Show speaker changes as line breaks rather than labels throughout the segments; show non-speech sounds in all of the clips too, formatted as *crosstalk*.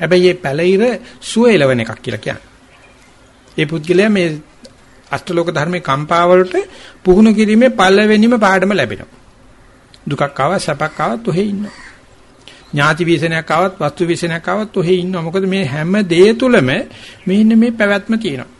හැබැයි මේ පැලිර සුවේලවන එකක් කියලා කියන්නේ. ඒ පුද්ගලයා මේ අෂ්ටලෝක ධර්මයේ කම්පා වලට පුහුණු කිරීමේ පළවෙනිම පාඩම ලැබෙනවා. දුකක් ආවත් සැපක් ආවත් ඔහෙ ඉන්නවා. ඥාති විශේෂණයක් ආවත් වස්තු විශේෂණයක් ආවත් ඔහෙ ඉන්නවා. මොකද මේ හැම දේ තුලම මෙන්න මේ පැවැත්ම තියෙනවා.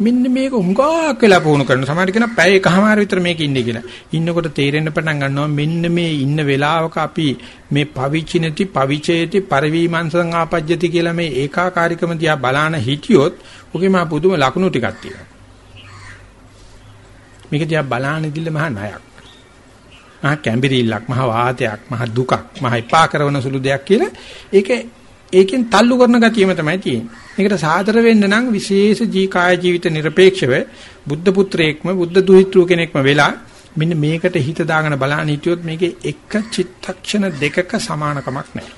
මෙන්න මේක උංගාක් වෙලා පුහුණු කරන සමහර කෙනා පැය එකමාර විතර මේක ඉන්නේ කියලා. ඉන්නකොට තේරෙන්න පටන් ගන්නවා මෙන්න මේ ඉන්න වෙලාවක අපි මේ පවිචිනති පවිචේති පරිවිමංසං ආපජ්ජති කියලා මේ ඒකාකාරීකම දිහා බලාන හිටියොත් ඔගේ මා පුදුම ලකුණු ටිකක් තියෙනවා. මේක දිහා බලාන ඉදිල්ල මහා ණයක්. මහා කැම්බිරිල්ලක්, මහා වාතයක්, මහා දුකක්, මහා එපා කරන සුළු දෙයක් කියලා ඒක ඒකෙන් තල්ලු කරන ගතියම තමයි තියෙන්නේ. මේකට සාතර වෙන්න නම් විශේෂ ජී කාය ජීවිත নিরপেক্ষව බුද්ධ පුත්‍රයෙක්ම බුද්ධ දුහිතෘ කෙනෙක්ම වෙලා මෙන්න මේකට හිත දාගෙන බලන්න හිටියොත් මේකේ එක චිත්තක්ෂණ දෙකක සමානකමක් නැහැ.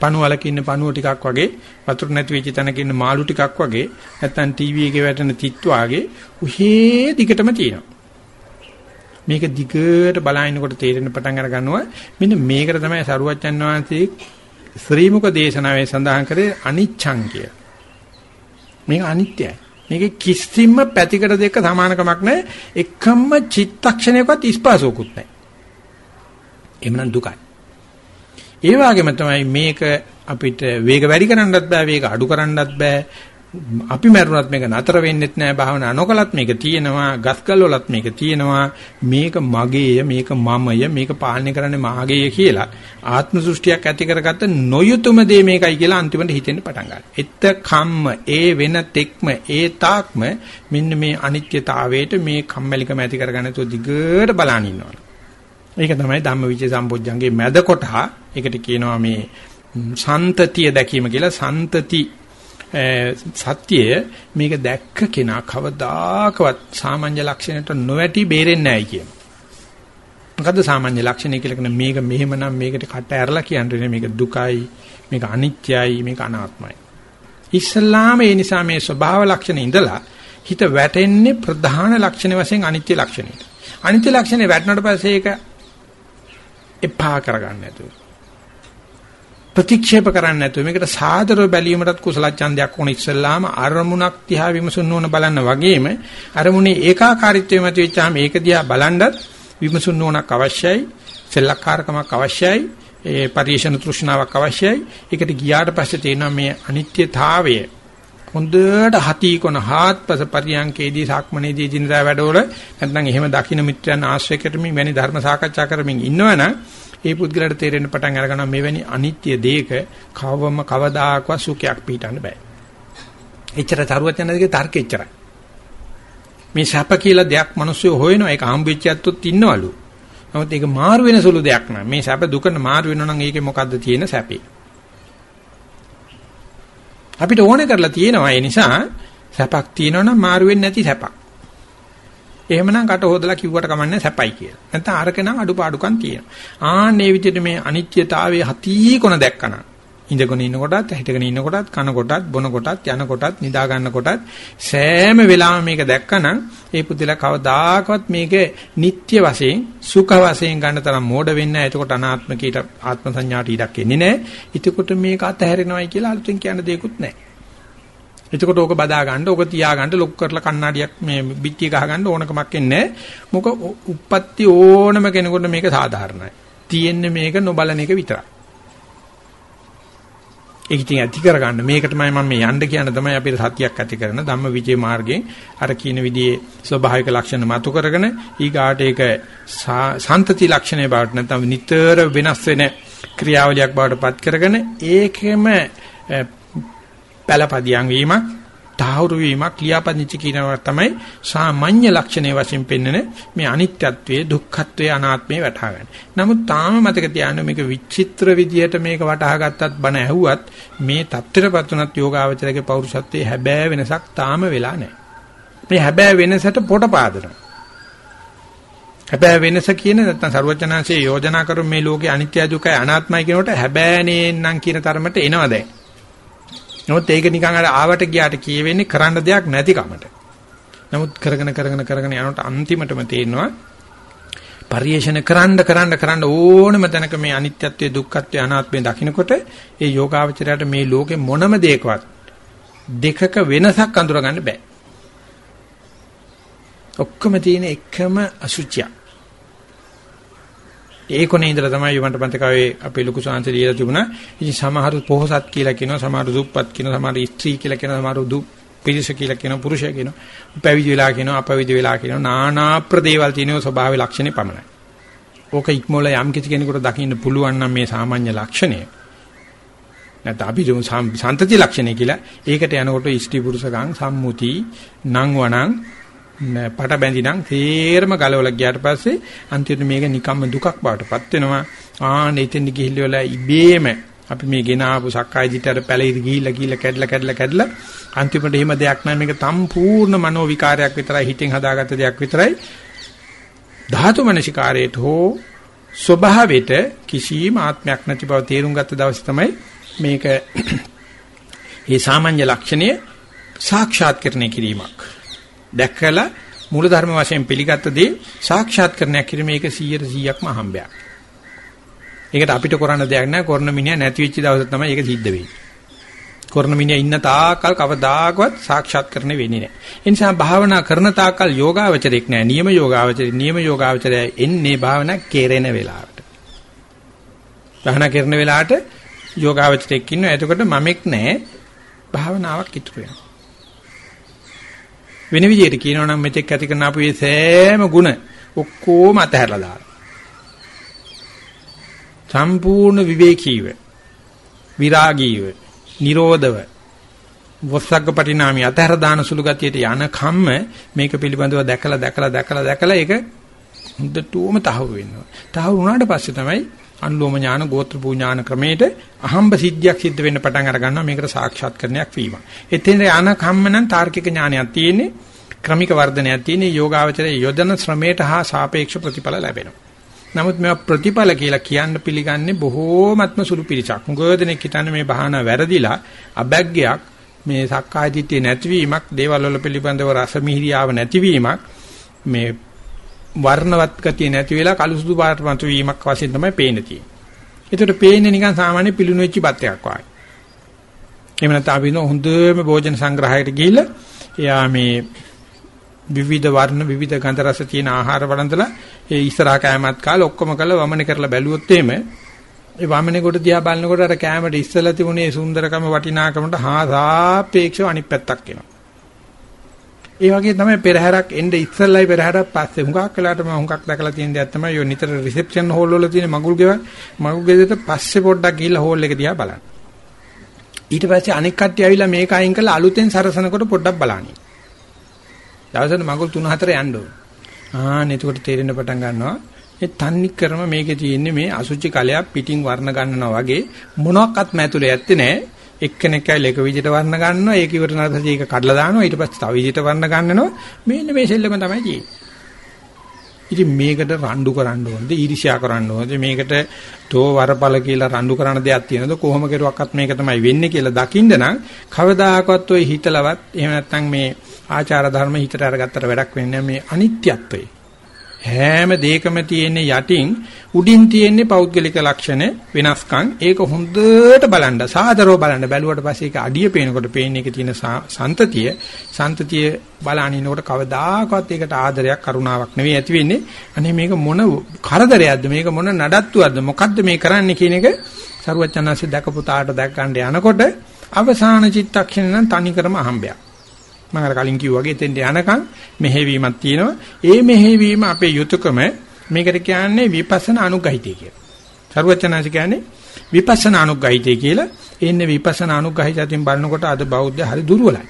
පණුවලක ඉන්න පණුව ටිකක් වගේ වතුර නැති වෙච්ච තැනක ඉන්න මාළු ටිකක් වගේ නැත්නම් ටීවී එකේ වැටෙන තිත් වාගේ උහේ දිගටම තියෙනවා. මේක දිගට බලනකොට තේරෙන පටන් අර ගන්නවා මෙන්න මේකට තමයි සරුවච්චන් වහන්සේ ශ්‍රීමුක දේශනාවේ සඳහන් කරේ අනිච්ඡං කිය. මේක අනිත්‍යයි. මේකේ කිසිම පැතිකඩ දෙක සමානකමක් නැහැ. එකම චිත්තක්ෂණයකවත් ස්පාසෝකුත් නැහැ. එhmenan දුකයි. ඒ වගේම තමයි මේක අපිට වේග වැඩි කරන්නත් බෑ වේග අඩු කරන්නත් බෑ අපි මරුණත් මේක නතර වෙන්නෙත් නෑ භාවනා නොකලත් මේක තියෙනවා ගස්කල් වලත් මේක තියෙනවා මේක මගේය මේක මමය මේක පාලනය කරන්නේ මාගේය කියලා ආත්ම සෘෂ්ටියක් ඇති කරගත්ත නොයුතුම දේ මේකයි කියලා අන්තිමට හිතෙන්න පටන් ගන්නවා. එත්ත කම්ම ඒ වෙන තෙක්ම ඒ තාක්ම මෙන්න මේ අනිත්‍යතාවයට මේ කම්මැලිකම ඇති කරගන්න තු දිගට බලන් ඉන්නවා. ඒක තමයි ධම්මවිචේ සම්පොඥංගේ මැද කොටහ. ඒකට කියනවා මේ සන්තතිය දැකීම කියලා සන්තති සත්‍යය මේක දැක්ක කෙනා කවදාකවත් සාමාන්‍ය ලක්ෂණයට නොවැටි බේරෙන්නේ නැහැ කියන. මොකද්ද සාමාන්‍ය ලක්ෂණය කියලා කියන මේක මෙහෙමනම් මේකට කට ඇරලා කියන්නේ මේක දුකයි මේක අනිත්‍යයි මේක අනාත්මයි. ඉස්ලාම ඒ නිසා මේ ස්වභාව ලක්ෂණ ඉඳලා හිත වැටෙන්නේ ප්‍රධාන ලක්ෂණ වශයෙන් අනිත්‍ය ලක්ෂණයට. අනිත්‍ය ලක්ෂණේ වැටෙනට පස්සේ ඒක එපා කරගන්න නැතුව ප්‍රතික්ෂේප කරන්නේ නැතුව මේකට සාදරව බැලීමටත් කුසල ඡන්දයක් ඕන ඉස්සල්ලාම අරමුණක් දිහා විමසුන්න ඕන බලන්න වගේම අරමුණේ ඒකාකාරීත්වය මත වෙච්චාම ඒක දිහා බලනවත් විමසුන්න ඕනක් අවශ්‍යයි. සෙල්ලක්කාරකමක් අවශ්‍යයි. ඒ පරිේශන තෘෂ්ණාවක් අවශ්‍යයි. ඒකට ගියාට පස්සේ තේනවා මේ අනිත්‍යතාවය හොඳට හති කොන හාත්පස පරියන්කේදී සාක්මනේදී ජිනදා වැඩවල නැත්නම් එහෙම දකින්න මිත්‍රයන් ආශ්‍රය කරමින් වැනි ධර්ම සාකච්ඡා කරමින් ඉන්නවනම් ඒ පුද්ගලයාට තේරෙන්න පටන් අර ගන්නවා මෙවැනි අනිත්‍ය දෙයක කවවම කවදාකවත් සුඛයක් පිටන්න බෑ. එච්චර තරුවචනදගේ තර්ක එච්චරයි. මේ සැප කියලා දෙයක් මිනිස්සු හොයනවා ඒක හම්බෙච්ච ඇත්තොත් ඉන්නවලු. නමුත් ඒක මාරු වෙන සුළු දෙයක් නෑ. මේ සැප දුක මාරු වෙනවා නම් ඒකේ මොකද්ද තියෙන සැපේ? අපිට ඕනේ කරලා තියෙනවා ඒ නිසා සැපක් තියෙනවනම් මාරු වෙන්නේ නැති සැපක්. එහෙමනම් කට හොදලා කිව්වට කමන්නේ සැපයි කියලා. නැත්නම් අරක නම් අඩුපාඩුකම් තියෙනවා. ආන්නේ විදිහට මේ අනිත්‍යතාවයේ හති කොන දැක්කන. ඉඳගෙන ඉන්න කොටත්, හිටගෙන ඉන්න කොටත්, කන කොටත්, බොන කොටත්, යන කොටත්, නිදා ගන්න කොටත් සෑම වෙලාවෙම මේක දැක්කනම් ඒ පුදුලා කවදාකවත් මේක නිට්ටය වශයෙන්, සුඛ වශයෙන් ගන්න තරම් මෝඩ වෙන්නේ නැහැ. එතකොට අනාත්ම කීට ආත්ම සංඥාට ඉඩක් එන්නේ නැහැ. එතකොට මේක අතහැරෙනවයි කියලා අලුතෙන් කියන්න දෙයක්වත් නැහැ. එතකොට ඕක බදා ගන්න, ඕක තියා ගන්න, ලොක් කරලා කණ්ණාඩියක් මේ පිටිය ගහ ගන්න ඕනකමක් එන්නේ මොක උප්පත්ති ඕනම කෙනෙකුට මේක සාධාරණයි. තියෙන්නේ මේක නොබලන එක විතරයි. ඒක ඉතින් ඇති කරගන්න මේක තමයි මම මේ යන්න කියන තමයි අපේ සතියක් ඇති කරන ධම්ම විජේ මාර්ගයෙන් අර කියන විදිහේ ස්වභාවික ලක්ෂණ මතු කරගෙන ඊගාට ඒක සන්තති ලක්ෂණේ බවට නැත්නම් නිතර වෙනස් වෙන ක්‍රියාවලියක් බවට පත් කරගෙන ඒකෙම පළපදියම් වීමක් තාවුරු වීමක් ක්ලියාපදිච්ච කියනවා තමයි සාමාන්‍ය ලක්ෂණයේ වශයෙන් පෙන්වන මේ අනිත්‍යත්වයේ දුක්ඛත්වයේ අනාත්මයේ වටහා ගන්න. නමුත් තාම මතක තියාගන්න මේක විචිත්‍ර විදියට මේක වටහා ගත්තත් බණ ඇහුවත් මේ தත්තරපත් උනත් යෝගාවචරයේ පෞරුෂත්වයේ හැබෑ වෙනසක් තාම වෙලා නැහැ. මේ හැබෑ වෙනසට පොට පාදනවා. හැබැයි වෙනස කියන නැත්නම් ਸਰවඥාන්සේ යෝජනා කරු මේ ලෝකේ අනිත්‍ය දුකයි අනාත්මයි කියනකොට හැබෑනේ නම් කියන තරමට එනවා දැන්. නමුත් ඒක නිකන් අර ආවට ගියාට කියවෙන්නේ කරන්න දෙයක් නැති කමට. නමුත් කරගෙන කරගෙන කරගෙන යනකොට අන්තිමටම තේරෙනවා පරිේශන කරන්න කරන්න කරන්න ඕනම තැනක මේ අනිත්‍යත්වයේ දුක්ඛත්වයේ අනාත්මයේ දකින්නකොට ඒ යෝගාවචරයට මේ ලෝකේ මොනම දෙයකවත් දෙකක වෙනසක් අඳුරගන්න බෑ. ඔක්කොම තියෙන එකම අසුචිය. ඒ කොනේ ඉඳලා තමයි මට මතකයි අපේ ලොකු සාංශ ලියලා තිබුණා. ඉතින් සමහරු පොහසත් කියලා කියනවා, සමහරු දුප්පත් කියනවා, සමහරු ස්ත්‍රී කියලා කියනවා, සමහරු දු පිරිස කියලා කියනවා, පුරුෂය කියනවා. පැවිදි වෙලා කියනවා, අපවිදි වෙලා කියනවා. නානා ප්‍රදේවල් තියෙනවා ස්වභාව ලක්ෂණේ පමණයි. ඕක ඉක්මොල යම් කිසි කෙනෙකුට දකින්න පුළුවන් නම් මේ සාමාන්‍ය ලක්ෂණය. නැත්නම් අපි සම්තති ලක්ෂණය කියලා ඒකට යනකොට ඉෂ්ටි පුරුෂකම් සම්මුති නං වණං පට බැඳිනම් තේරම ගලවලා ගියාට පස්සේ අන්තිමට මේක නිකම්ම දුකක් බවටපත් වෙනවා. ආන්න එතෙන් ගිහිල්ලා ඉබේම අපි මේ ගෙන ආපු සක්කාය දිට්ඨියට පැලිරි ගිහිල්ලා ගිහිල්ලා කැඩලා කැඩලා කැඩලා අන්තිමට එහෙම දෙයක් නැහැ මේක සම්පූර්ණ මනෝ විකාරයක් විතරයි හිතෙන් හදාගත්ත දෙයක් විතරයි. ධාතු මනසිකාරයට හෝ ස්වභාවයට කිසිම ආත්මයක් නැති බව තේරුම් ගත්ත දවසේ තමයි මේක *clears throat* මේ සාමාන්‍ය ලක්ෂණය සාක්ෂාත් කරණය කිරීමක්. දැක්කලා මූල ධර්ම වශයෙන් පිළිගත්ත දේ සාක්ෂාත් කරණයක් කිරීම ඒක 100%ක්ම අහඹයක්. ඒකට අපිට කරන්න දෙයක් නැහැ. කරන මිනිහා නැති වෙච්ච දවස තමයි ඒක සිද්ධ වෙන්නේ. කරන මිනිහා ඉන්න තාකල් කවදාකවත් සාක්ෂාත් කරන්න වෙන්නේ නැහැ. ඒ නිසා භාවනා කරන තාකල් යෝගාවචරයක් නැහැ. නියම යෝගාවචරය නියම යෝගාවචරය එන්නේ භාවනා කෙරෙන වෙලාවට. භාවනා කරන වෙලාවට යෝගාවචරයක් ඉන්නවා. එතකොට මමෙක් නැහැ. භාවනාවක් ඉතුරු වෙනවා. වෙන විදිහට කියනවා නම් මෙතෙක් ඇති කරන අපේ සෑම ಗುಣ ඔක්කොම අතහැරලා දානවා. සම්පූර්ණ විවේකීව විරාගීව නිරෝධව වස්සග්ග පටිනාමි අතහැර දාන සුළු ගතියට යන කම්ම මේක පිළිබඳව දැකලා දැකලා දැකලා දැකලා ඒක හොඳටම තහවුරු වෙනවා. තහවුරු වුණාට පස්සේ තමයි අනුලෝම ඥාන ගෝත්‍ර පූ ඥාන ක්‍රමයට අහම්බ සිද්ධියක් සිද්ධ වෙන්න පටන් අර ගන්නවා මේකට සාක්ෂාත් කරණයක් වීම. එතෙන් යන කම්ම නම් තාර්කික ඥානයක් තියෙන්නේ ක්‍රමික වර්ධනයක් තියෙන්නේ යෝගාවචරයේ යොදන ශ්‍රමයට හා සාපේක්ෂ ප්‍රතිඵල ලැබෙනවා. නමුත් මේවා ප්‍රතිඵල කියලා කියන්න පිළිගන්නේ බොහෝමත්ම සුළු පිළිසක්. මුගදෙනෙක් හිතන්නේ මේ බහනා වැරදිලා අබැග්ගයක් මේ සක්කාය දිට්ඨිය නැතිවීමක්, දේවල් වල පිළිබඳව රස මිහිරියාව නැතිවීමක්, මේ වර්ණවත් ගතිය නැති වෙලා කළු සුදු පාට මතු වීමක් වශයෙන් තමයි පේන්නේ තියෙන්නේ. ඒකට පේන්නේ නිකන් සාමාන්‍ය පිලුණු වෙච්ච බත් එකක් වගේ. එහෙම නැත්නම් අපි නෝ හොඳම භෝජන සංග්‍රහයට ගිහිල්ලා එයා මේ විවිධ වර්ණ විවිධ ගන්ධ රස තියෙන ආහාර වළඳලා ඒ ඉස්සරහා කෑමත් කාලා ඔක්කොම කළා වමන කරලා බැලුවොත් එimhe ඒ වමනේ කොට දිහා බලනකොට අර කෑමට ඉස්සලා තිබුණේ සුන්දරකම වටිනාකමට හා සාපේක්ෂව අනිත් පැත්තක් එනවා. ඒ වගේ තමයි පෙරහැරක් එnde ඉස්සල්ලයි පෙරහැරක් පස්සේ හුඟක් වෙලාට මම හුඟක් දැකලා තියෙන දෙයක් තමයි ඔය නිතර රිසෙප්ෂන් හෝල් වල තියෙන මගුල් ගෙවල් මගුල් ගෙදරට පස්සේ පොඩ්ඩක් ගිහිල්ලා හෝල් එක දිහා බලන්න. ඊට පස්සේ අනෙක් කට්ටිය ඇවිල්ලා මේක අයින් කරලා අලුතෙන් සරසනකොට පොඩ්ඩක් බලන්න. දවසට මගුල් 3-4 යන්න ඕන. ආන්න එතකොට තේරෙන්න පටන් ගන්නවා. ඒ තන්නි ක්‍රම මේකේ තියෙන්නේ මේ අසුචි කලයක් පිටින් වර්ණ ගන්නවා වගේ මොනක්වත් මෑතුලේ ඇත්තේ නැහැ. එක්කෙනෙක් ඇවිල්ලා එක විදිහට වර්ණ ගන්නවා ඒක ඉවර නැත්නම් ඒක කඩලා දානවා ඊට පස්සේ තව විදිහට වර්ණ ගන්නනවා. මෙන්න මේ සෙල්ලම තමයි තියෙන්නේ. ඉතින් මේකට රණ්ඩු කරන්න ඕනද? ඊර්ෂ්‍යා කරන්න ඕනද? මේකට තෝ වරපල කියලා රණ්ඩු කරන දෙයක් තියෙනවද? කොහොම කෙරුවක්වත් මේක තමයි වෙන්නේ කියලා දකින්න නම් කවදාකවත් ඔය හිතලවත් එහෙම නැත්නම් මේ ආචාර ධර්ම හිතට අරගත්තට වැඩක් වෙන්නේ මේ අනිත්‍යත්වය. හැම දෙයකම තියෙන යටින් උඩින් තියෙන පෞද්ගලික ලක්ෂණ වෙනස්කම්. ඒක හොඳට බලන්න සාදරව බලන්න. බැලුවට පස්සේ ඒක අඩිය පේනකොට පේන්නේ ඒකේ තියෙන සන්තතිය. සන්තතිය බලනිනකොට කවදාකවත් ඒකට ආදරයක් කරුණාවක් නෙවෙයි ඇති වෙන්නේ. අනේ මේක මොන කරදරයක්ද? මේක මොන නඩත්තුවක්ද? මොකද්ද මේ කරන්නේ කියන එක සරුවචනාංශය දැකපු තාට දැක් ගන්න යනකොට අවසාන චිත්තක්ෂණ නම් තනිකරම අහම්බයක් මම අර කලින් කිව්වා වගේ එතෙන්ට යනකම් මෙහෙවීමක් තියෙනවා. ඒ මෙහෙවීම අපේ යුතුයකම මේකට කියන්නේ විපස්සනා අනුගහිතය කියලා. සරුවචනාසි කියන්නේ විපස්සනා අනුගහිතය කියලා. එන්නේ විපස්සනා අනුගහිතයෙන් බලනකොට අද බෞද්ධ හරි දුර්වලයි.